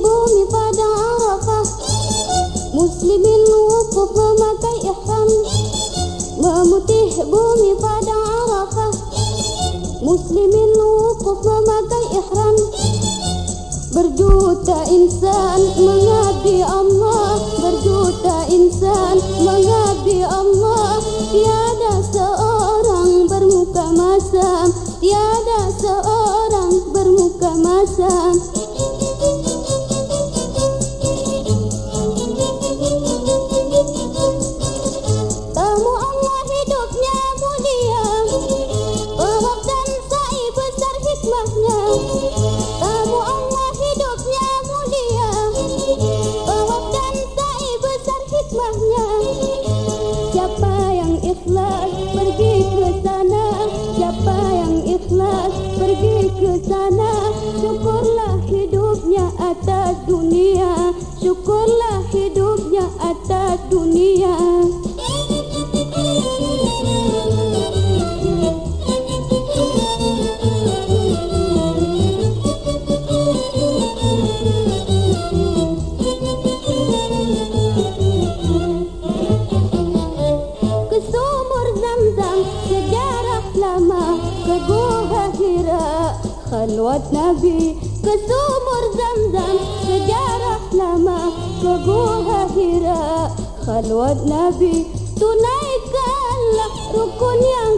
bumi padang Arafah. Muslimin wukuf memakai ihram. Memutih bumi padang Arafah. Muslimin wukuf memakai ihram. Berjuta insan mengabdi Allah. Berjuta insan mengabdi Allah. Tiada seorang bermuka masam. Tiada seorang bermuka masam. You. syukur ke sumur zam-zam sejarah lama ke gua hira khalwat nabi tunaikanlah rukun yang